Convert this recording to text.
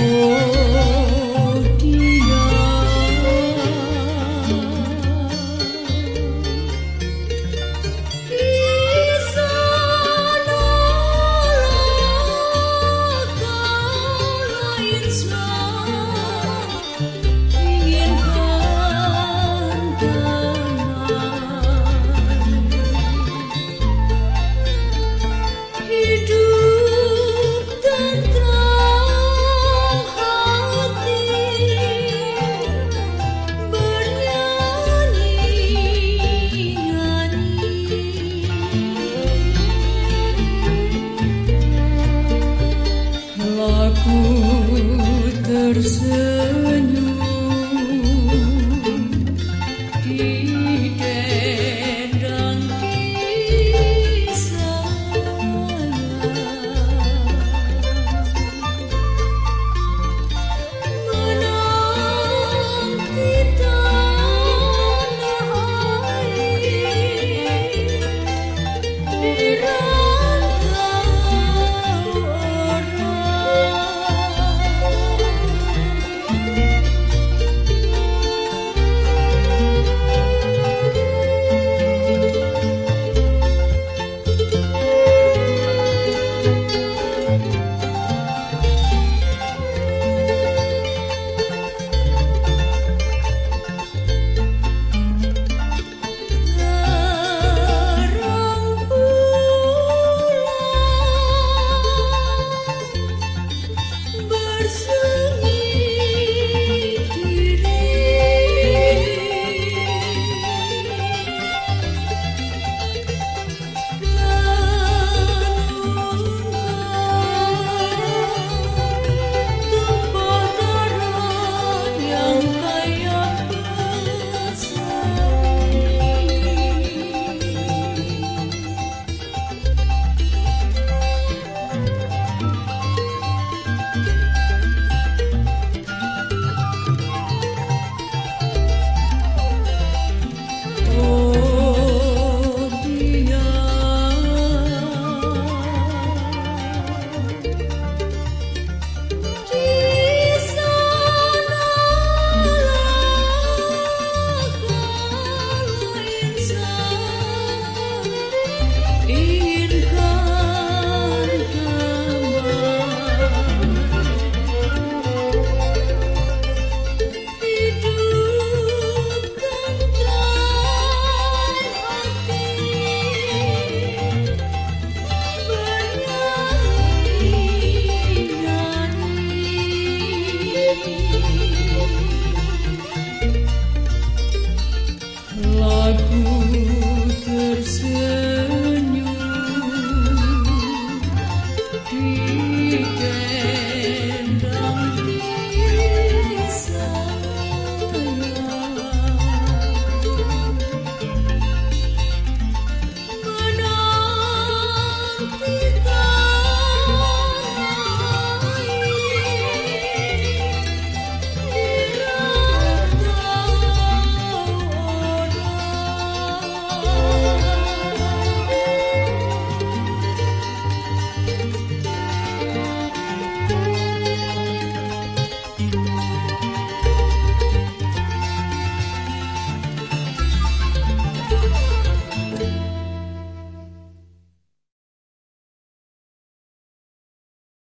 Oh. There's